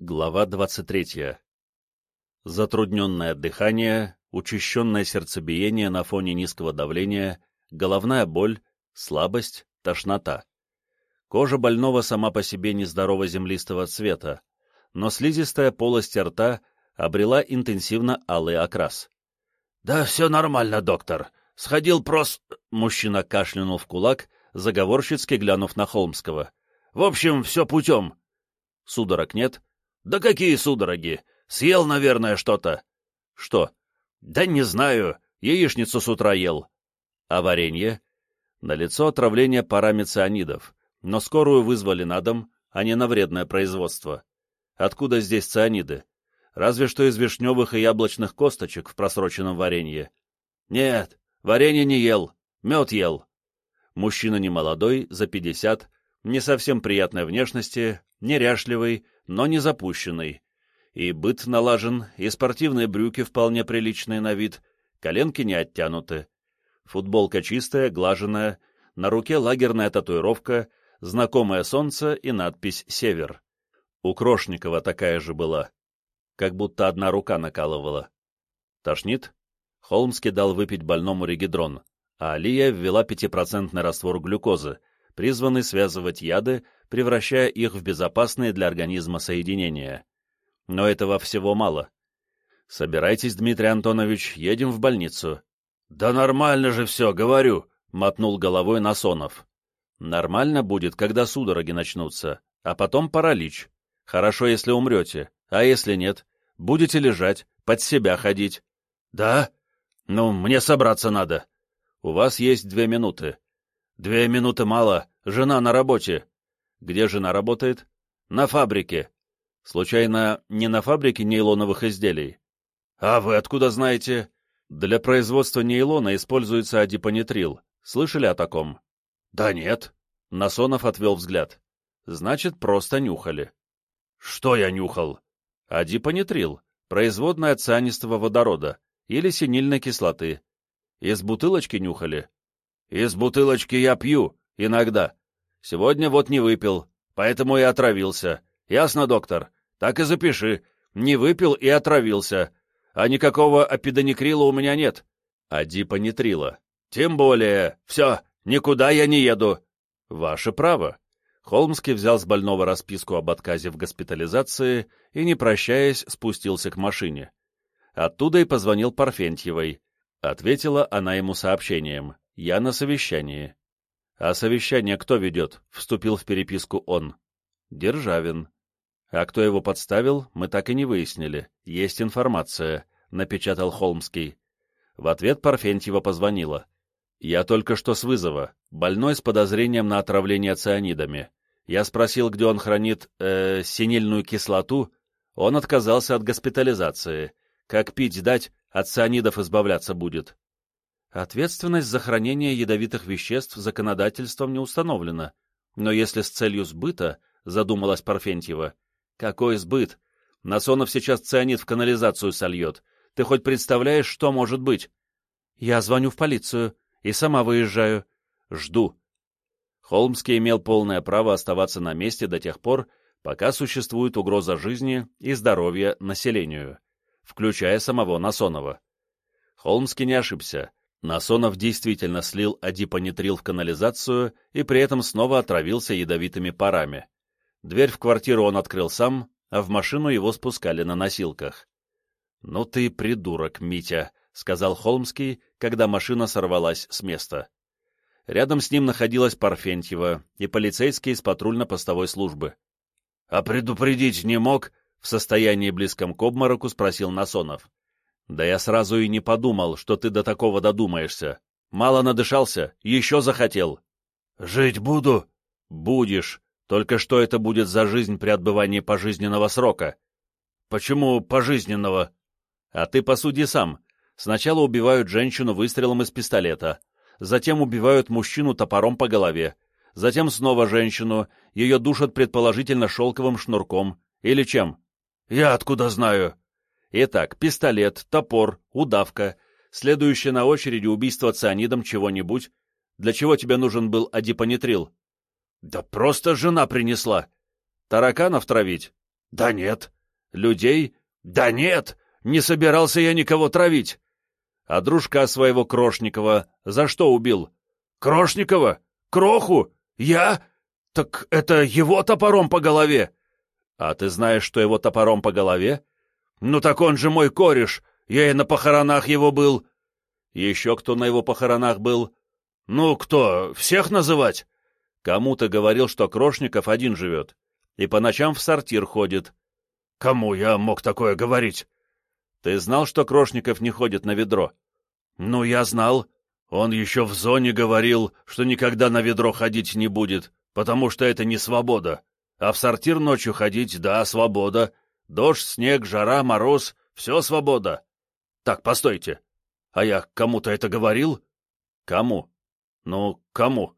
Глава 23. Затрудненное дыхание, учащенное сердцебиение на фоне низкого давления, головная боль, слабость, тошнота. Кожа больного сама по себе нездорово землистого цвета, но слизистая полость рта обрела интенсивно алый окрас. «Да все нормально, доктор. Сходил прос...» Мужчина кашлянул в кулак, заговорщицки глянув на Холмского. «В общем, все путем». «Судорог нет?» «Да какие судороги? Съел, наверное, что-то». «Что?» «Да не знаю. Яичницу с утра ел». «А варенье?» На лицо отравление парами цианидов, но скорую вызвали на дом, а не на вредное производство. Откуда здесь цианиды? Разве что из вишневых и яблочных косточек в просроченном варенье. Нет, варенье не ел, мед ел. Мужчина немолодой, за пятьдесят, не совсем приятной внешности, неряшливый, но не запущенный. И быт налажен, и спортивные брюки вполне приличные на вид, коленки не оттянуты. Футболка чистая, глаженная, на руке лагерная татуировка, знакомое солнце и надпись «Север». У Крошникова такая же была. Как будто одна рука накалывала. Тошнит? Холмский дал выпить больному регидрон, а Алия ввела пятипроцентный раствор глюкозы, призванный связывать яды, превращая их в безопасные для организма соединения. Но этого всего мало. «Собирайтесь, Дмитрий Антонович, едем в больницу». «Да нормально же все, говорю», — мотнул головой Насонов. «Нормально будет, когда судороги начнутся, а потом паралич. Хорошо, если умрете, а если нет, будете лежать, под себя ходить». «Да? Ну, мне собраться надо». «У вас есть две минуты. «Две минуты мало. Жена на работе». «Где жена работает?» «На фабрике». «Случайно, не на фабрике нейлоновых изделий?» «А вы откуда знаете?» «Для производства нейлона используется адипонитрил. Слышали о таком?» «Да нет». Насонов отвел взгляд. «Значит, просто нюхали». «Что я нюхал?» «Адипонитрил. Производная цианистого водорода или синильной кислоты. Из бутылочки нюхали?» Из бутылочки я пью, иногда. Сегодня вот не выпил, поэтому и отравился. Ясно, доктор? Так и запиши. Не выпил и отравился. А никакого апидоникрила у меня нет. А дипонитрила. Тем более. Все, никуда я не еду. Ваше право. Холмский взял с больного расписку об отказе в госпитализации и, не прощаясь, спустился к машине. Оттуда и позвонил Парфентьевой. Ответила она ему сообщением. Я на совещании. А совещание кто ведет? Вступил в переписку он. Державин. А кто его подставил, мы так и не выяснили. Есть информация, напечатал Холмский. В ответ Парфентьева позвонила. Я только что с вызова. Больной с подозрением на отравление цианидами. Я спросил, где он хранит э, синильную кислоту. Он отказался от госпитализации. Как пить дать, от цианидов избавляться будет. Ответственность за хранение ядовитых веществ законодательством не установлена, но если с целью сбыта, задумалась Парфентьева, какой сбыт? Насонов сейчас цианид в канализацию сольет. Ты хоть представляешь, что может быть? Я звоню в полицию и сама выезжаю. Жду. Холмский имел полное право оставаться на месте до тех пор, пока существует угроза жизни и здоровья населению, включая самого Насонова. Холмский не ошибся. Насонов действительно слил адипонитрил в канализацию и при этом снова отравился ядовитыми парами. Дверь в квартиру он открыл сам, а в машину его спускали на носилках. «Ну ты придурок, Митя», — сказал Холмский, когда машина сорвалась с места. Рядом с ним находилась Парфентьева и полицейский из патрульно-постовой службы. «А предупредить не мог?» — в состоянии близком к обмороку спросил Насонов. Да я сразу и не подумал, что ты до такого додумаешься. Мало надышался, еще захотел. Жить буду? Будешь. Только что это будет за жизнь при отбывании пожизненного срока? Почему пожизненного? А ты посуди сам. Сначала убивают женщину выстрелом из пистолета, затем убивают мужчину топором по голове, затем снова женщину, ее душат предположительно шелковым шнурком. Или чем? Я откуда знаю? Итак, пистолет, топор, удавка, следующее на очереди убийство цианидом чего-нибудь. Для чего тебе нужен был адипонитрил? Да просто жена принесла. Тараканов травить? Да нет. Людей? Да нет. Не собирался я никого травить. А дружка своего Крошникова за что убил? Крошникова? Кроху? Я? Так это его топором по голове. А ты знаешь, что его топором по голове? Ну так он же мой кореш. Я и на похоронах его был. Еще кто на его похоронах был? Ну, кто? Всех называть? Кому ты говорил, что Крошников один живет? И по ночам в сортир ходит. Кому я мог такое говорить? Ты знал, что Крошников не ходит на ведро? Ну, я знал. Он еще в зоне говорил, что никогда на ведро ходить не будет, потому что это не свобода. А в сортир ночью ходить, да, свобода. Дождь, снег, жара, мороз — все свобода. Так, постойте. А я кому-то это говорил? Кому? Ну, кому?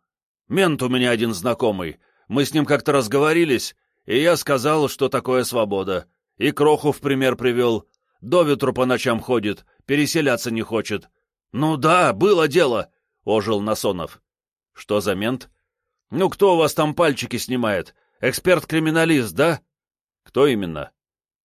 Мент у меня один знакомый. Мы с ним как-то разговорились, и я сказал, что такое свобода. И Кроху в пример привел. До ветру по ночам ходит, переселяться не хочет. Ну да, было дело, — ожил Насонов. Что за мент? Ну кто у вас там пальчики снимает? Эксперт-криминалист, да? Кто именно?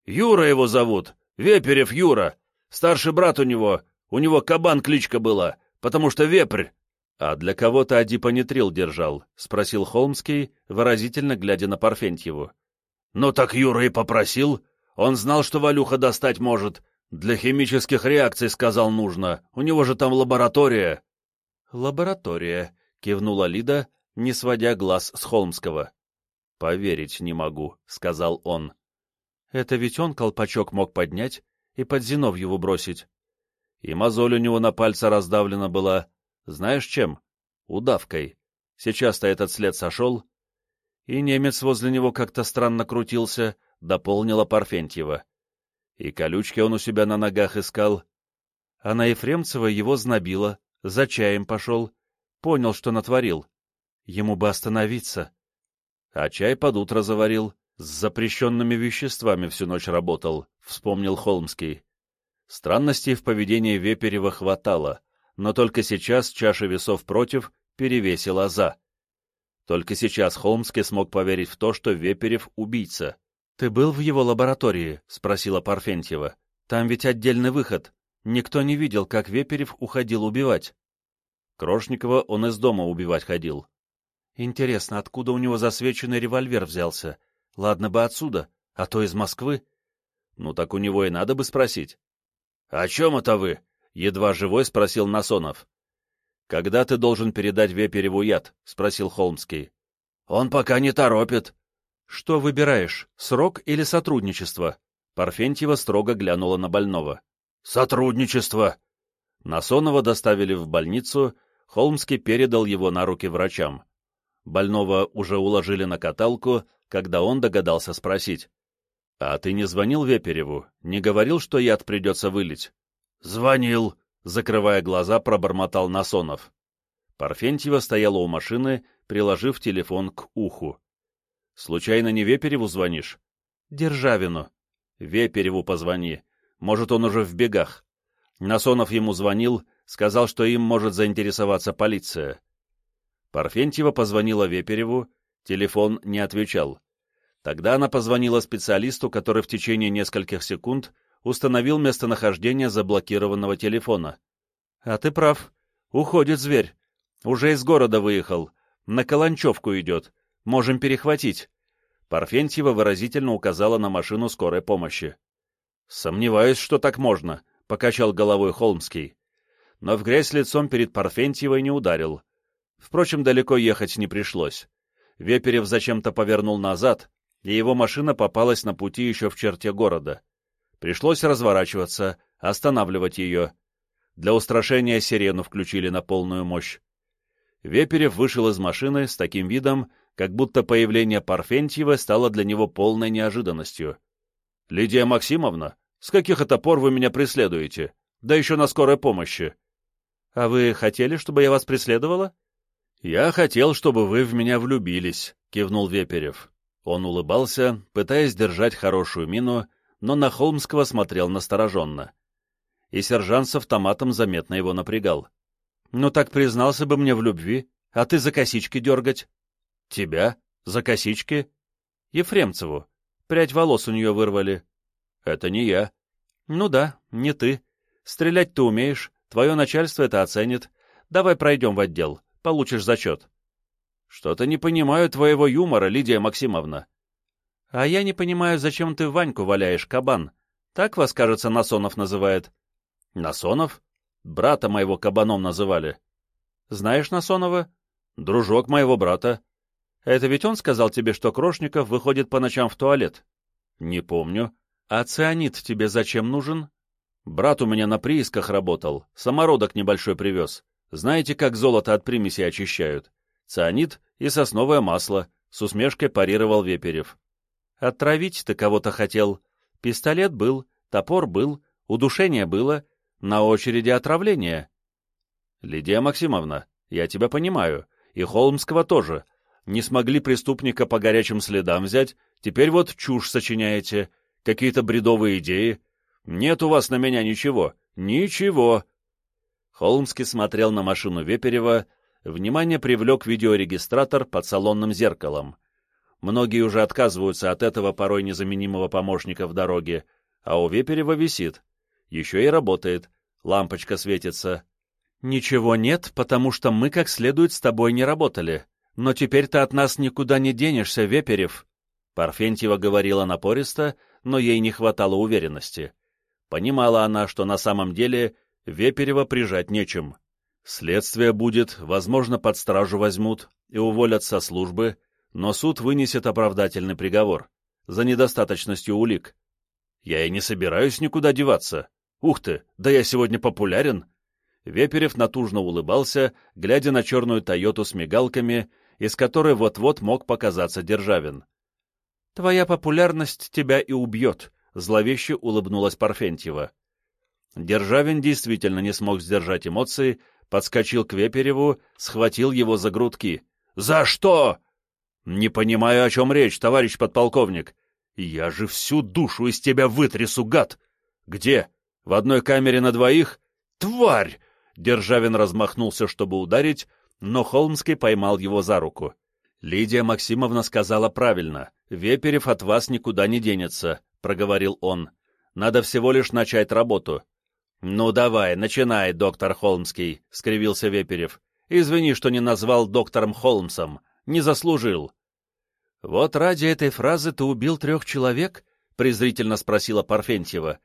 Юра его зовут. Веперев Юра. Старший брат у него. У него кабан кличка была, потому что вепрь. — А для кого то адипонитрил держал? — спросил Холмский, выразительно глядя на Парфентьеву. — Ну так Юра и попросил. Он знал, что Валюха достать может. Для химических реакций, сказал, нужно. У него же там лаборатория. — Лаборатория, — кивнула Лида, не сводя глаз с Холмского. — Поверить не могу, — сказал он. — Это ведь он колпачок мог поднять и под Зиновьеву бросить. И мозоль у него на пальце раздавлена была, знаешь чем? Удавкой. Сейчас-то этот след сошел. И немец возле него как-то странно крутился, дополнила Парфентьева. И колючки он у себя на ногах искал. А на Ефремцева его знобило, за чаем пошел, понял, что натворил. Ему бы остановиться. А чай под утро заварил, с запрещенными веществами всю ночь работал, вспомнил Холмский. Странностей в поведении Веперева хватало но только сейчас чаша весов против перевесила «за». Только сейчас Холмский смог поверить в то, что Веперев — убийца. «Ты был в его лаборатории?» — спросила Парфентьева. «Там ведь отдельный выход. Никто не видел, как Веперев уходил убивать». Крошникова он из дома убивать ходил. «Интересно, откуда у него засвеченный револьвер взялся? Ладно бы отсюда, а то из Москвы». «Ну так у него и надо бы спросить». «О чем это вы?» Едва живой спросил Насонов. «Когда ты должен передать Вепереву яд?» — спросил Холмский. «Он пока не торопит». «Что выбираешь, срок или сотрудничество?» Парфентьева строго глянула на больного. «Сотрудничество!» Насонова доставили в больницу, Холмский передал его на руки врачам. Больного уже уложили на каталку, когда он догадался спросить. «А ты не звонил Вепереву? Не говорил, что яд придется вылить?» «Звонил», — закрывая глаза, пробормотал Насонов. Парфентьева стояла у машины, приложив телефон к уху. «Случайно не Вепереву звонишь?» «Державину». «Вепереву позвони. Может, он уже в бегах». Насонов ему звонил, сказал, что им может заинтересоваться полиция. Парфентьева позвонила Вепереву, телефон не отвечал. Тогда она позвонила специалисту, который в течение нескольких секунд установил местонахождение заблокированного телефона. «А ты прав. Уходит зверь. Уже из города выехал. На Каланчевку идет. Можем перехватить». Парфентьева выразительно указала на машину скорой помощи. «Сомневаюсь, что так можно», — покачал головой Холмский. Но в грязь лицом перед Парфентьевой не ударил. Впрочем, далеко ехать не пришлось. Веперев зачем-то повернул назад, и его машина попалась на пути еще в черте города. Пришлось разворачиваться, останавливать ее. Для устрашения сирену включили на полную мощь. Веперев вышел из машины с таким видом, как будто появление Парфентьева стало для него полной неожиданностью. — Лидия Максимовна, с каких это пор вы меня преследуете? Да еще на скорой помощи. — А вы хотели, чтобы я вас преследовала? — Я хотел, чтобы вы в меня влюбились, — кивнул Веперев. Он улыбался, пытаясь держать хорошую мину, но на Холмского смотрел настороженно. И сержант с автоматом заметно его напрягал. «Ну так признался бы мне в любви, а ты за косички дергать». «Тебя? За косички?» «Ефремцеву. Прядь волос у нее вырвали. Это не я. Ну да, не ты. Стрелять ты умеешь, твое начальство это оценит. Давай пройдем в отдел, получишь зачет. Что-то не понимаю твоего юмора, Лидия Максимовна. А я не понимаю, зачем ты Ваньку валяешь, кабан. Так вас, кажется, Насонов называет. Насонов? Брата моего кабаном называли. Знаешь Насонова? Дружок моего брата. Это ведь он сказал тебе, что Крошников выходит по ночам в туалет? Не помню. А цианид тебе зачем нужен? Брат у меня на приисках работал, самородок небольшой привез. Знаете, как золото от примеси очищают? Цианид и сосновое масло, с усмешкой парировал Веперев. Отравить ты кого-то хотел. Пистолет был, топор был, удушение было, на очереди отравление. Лидия Максимовна, я тебя понимаю, и Холмского тоже. Не смогли преступника по горячим следам взять, теперь вот чушь сочиняете, какие-то бредовые идеи. Нет у вас на меня ничего, ничего. Холмский смотрел на машину Веперева, внимание привлек видеорегистратор под салонным зеркалом. Многие уже отказываются от этого порой незаменимого помощника в дороге, а у Веперева висит. Еще и работает, лампочка светится. «Ничего нет, потому что мы как следует с тобой не работали. Но теперь ты от нас никуда не денешься, Веперев». Парфентьева говорила напористо, но ей не хватало уверенности. Понимала она, что на самом деле Веперева прижать нечем. Следствие будет, возможно, под стражу возьмут и уволят со службы, но суд вынесет оправдательный приговор за недостаточностью улик. Я и не собираюсь никуда деваться. Ух ты, да я сегодня популярен. Веперев натужно улыбался, глядя на черную «Тойоту» с мигалками, из которой вот-вот мог показаться Державин. «Твоя популярность тебя и убьет», — зловеще улыбнулась Парфентьева. Державин действительно не смог сдержать эмоции, подскочил к Вепереву, схватил его за грудки. «За что?» «Не понимаю, о чем речь, товарищ подполковник. Я же всю душу из тебя вытрясу, гад! Где? В одной камере на двоих? Тварь!» Державин размахнулся, чтобы ударить, но Холмский поймал его за руку. «Лидия Максимовна сказала правильно. Веперев от вас никуда не денется», — проговорил он. «Надо всего лишь начать работу. «Ну давай, начинай, доктор Холмский», — скривился Веперев. «Извини, что не назвал доктором Холмсом. Не заслужил». «Вот ради этой фразы ты убил трех человек?» — презрительно спросила Парфентьева.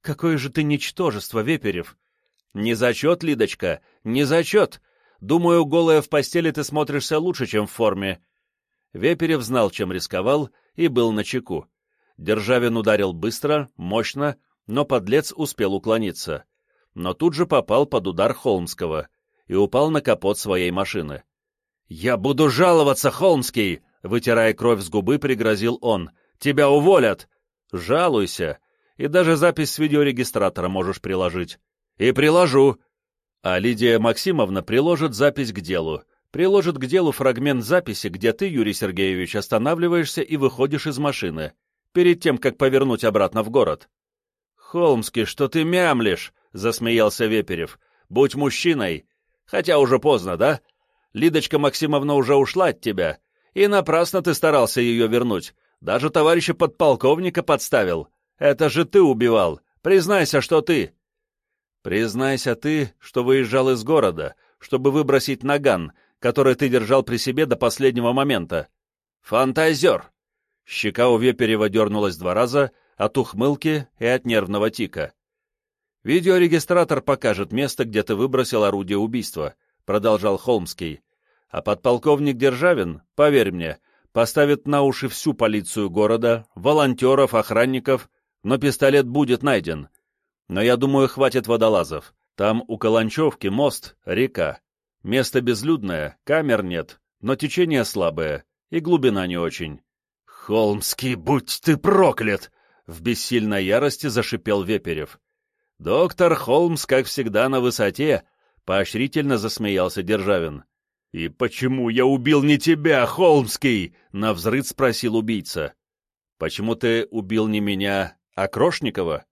«Какое же ты ничтожество, Веперев!» «Не зачет, Лидочка, не зачет. Думаю, голая в постели ты смотришься лучше, чем в форме». Веперев знал, чем рисковал, и был начеку. Державин ударил быстро, мощно, но подлец успел уклониться, но тут же попал под удар Холмского и упал на капот своей машины. «Я буду жаловаться, Холмский!» — вытирая кровь с губы, пригрозил он. «Тебя уволят!» «Жалуйся, и даже запись с видеорегистратора можешь приложить». «И приложу!» А Лидия Максимовна приложит запись к делу. Приложит к делу фрагмент записи, где ты, Юрий Сергеевич, останавливаешься и выходишь из машины, перед тем, как повернуть обратно в город. «Холмский, что ты мямлишь?» — засмеялся Веперев. «Будь мужчиной. Хотя уже поздно, да? Лидочка Максимовна уже ушла от тебя, и напрасно ты старался ее вернуть. Даже товарища подполковника подставил. Это же ты убивал. Признайся, что ты...» «Признайся ты, что выезжал из города, чтобы выбросить наган, который ты держал при себе до последнего момента. Фантазер!» Щека у Веперева дернулась два раза, от ухмылки и от нервного тика. «Видеорегистратор покажет место, где ты выбросил орудие убийства», — продолжал Холмский. «А подполковник Державин, поверь мне, поставит на уши всю полицию города, волонтеров, охранников, но пистолет будет найден. Но я думаю, хватит водолазов. Там у Каланчевки мост, река. Место безлюдное, камер нет, но течение слабое, и глубина не очень». «Холмский, будь ты проклят!» В бессильной ярости зашипел Веперев. «Доктор Холмс, как всегда, на высоте!» — поощрительно засмеялся Державин. «И почему я убил не тебя, Холмский?» — навзрыд спросил убийца. «Почему ты убил не меня, а Крошникова?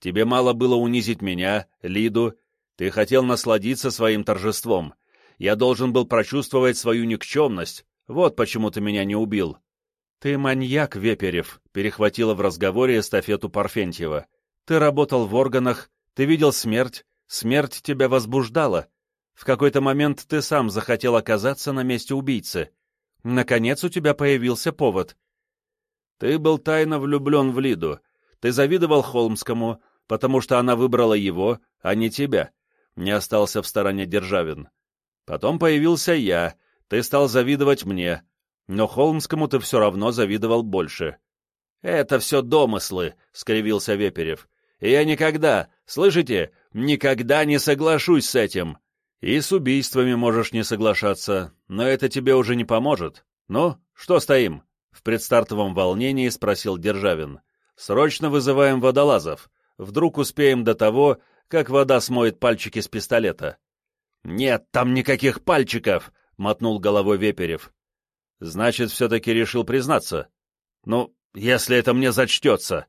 Тебе мало было унизить меня, Лиду. Ты хотел насладиться своим торжеством. Я должен был прочувствовать свою никчемность. Вот почему ты меня не убил». «Ты маньяк, Веперев», — перехватила в разговоре эстафету Парфентьева. «Ты работал в органах, ты видел смерть, смерть тебя возбуждала. В какой-то момент ты сам захотел оказаться на месте убийцы. Наконец у тебя появился повод». «Ты был тайно влюблен в Лиду. Ты завидовал Холмскому, потому что она выбрала его, а не тебя», — не остался в стороне Державин. «Потом появился я, ты стал завидовать мне, но Холмскому ты все равно завидовал больше. — Это все домыслы, — скривился Веперев. — я никогда, слышите, никогда не соглашусь с этим. И с убийствами можешь не соглашаться, но это тебе уже не поможет. Ну, что стоим? В предстартовом волнении спросил Державин. Срочно вызываем водолазов. Вдруг успеем до того, как вода смоет пальчики с пистолета. Нет там никаких пальчиков, мотнул головой Веперев. Значит, все-таки решил признаться. Ну, если это мне зачтется.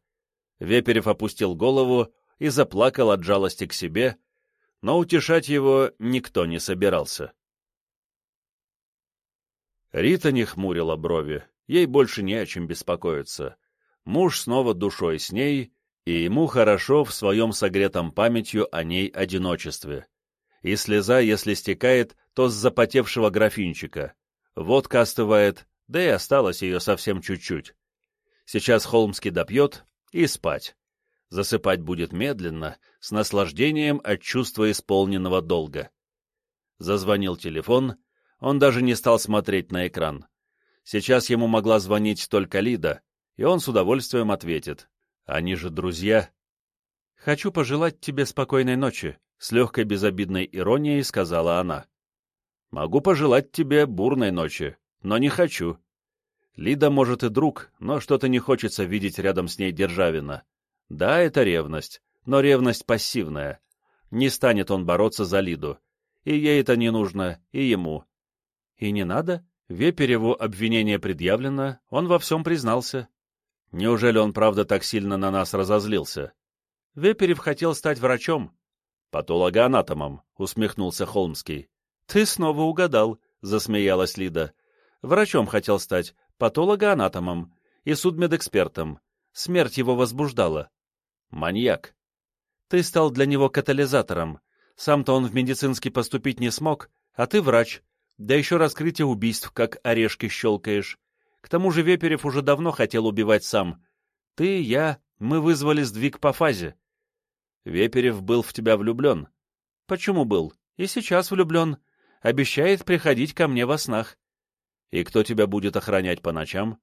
Веперев опустил голову и заплакал от жалости к себе, но утешать его никто не собирался. Рита не хмурила брови, ей больше не о чем беспокоиться. Муж снова душой с ней, и ему хорошо в своем согретом памятью о ней одиночестве. И слеза, если стекает, то с запотевшего графинчика водка остывает, да и осталось ее совсем чуть-чуть. Сейчас Холмский допьет и спать. Засыпать будет медленно, с наслаждением от чувства исполненного долга. Зазвонил телефон, он даже не стал смотреть на экран. Сейчас ему могла звонить только Лида, и он с удовольствием ответит. Они же друзья. «Хочу пожелать тебе спокойной ночи», — с легкой безобидной иронией сказала она. Могу пожелать тебе бурной ночи, но не хочу. Лида, может, и друг, но что-то не хочется видеть рядом с ней Державина. Да, это ревность, но ревность пассивная. Не станет он бороться за Лиду. И ей это не нужно, и ему. И не надо? Вепереву обвинение предъявлено, он во всем признался. Неужели он правда так сильно на нас разозлился? Веперев хотел стать врачом. Патологоанатомом, усмехнулся Холмский. «Ты снова угадал», — засмеялась Лида. «Врачом хотел стать, патологоанатомом и судмедэкспертом. Смерть его возбуждала». «Маньяк». «Ты стал для него катализатором. Сам-то он в медицинский поступить не смог, а ты врач. Да еще раскрытие убийств, как орешки щелкаешь. К тому же Веперев уже давно хотел убивать сам. Ты, я, мы вызвали сдвиг по фазе». «Веперев был в тебя влюблен». «Почему был? И сейчас влюблен обещает приходить ко мне во снах. И кто тебя будет охранять по ночам?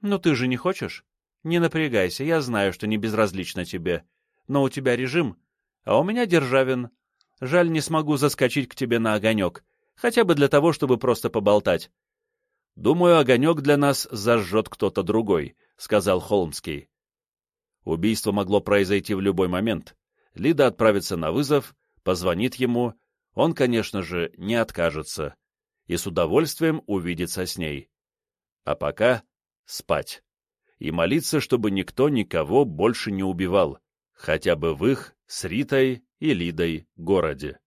Ну ты же не хочешь? Не напрягайся, я знаю, что не безразлично тебе. Но у тебя режим, а у меня Державин. Жаль, не смогу заскочить к тебе на огонек, хотя бы для того, чтобы просто поболтать. Думаю, огонек для нас зажжет кто-то другой, — сказал Холмский. Убийство могло произойти в любой момент. Лида отправится на вызов, позвонит ему, он, конечно же, не откажется и с удовольствием увидится с ней. А пока спать и молиться, чтобы никто никого больше не убивал, хотя бы в их с Ритой и Лидой городе.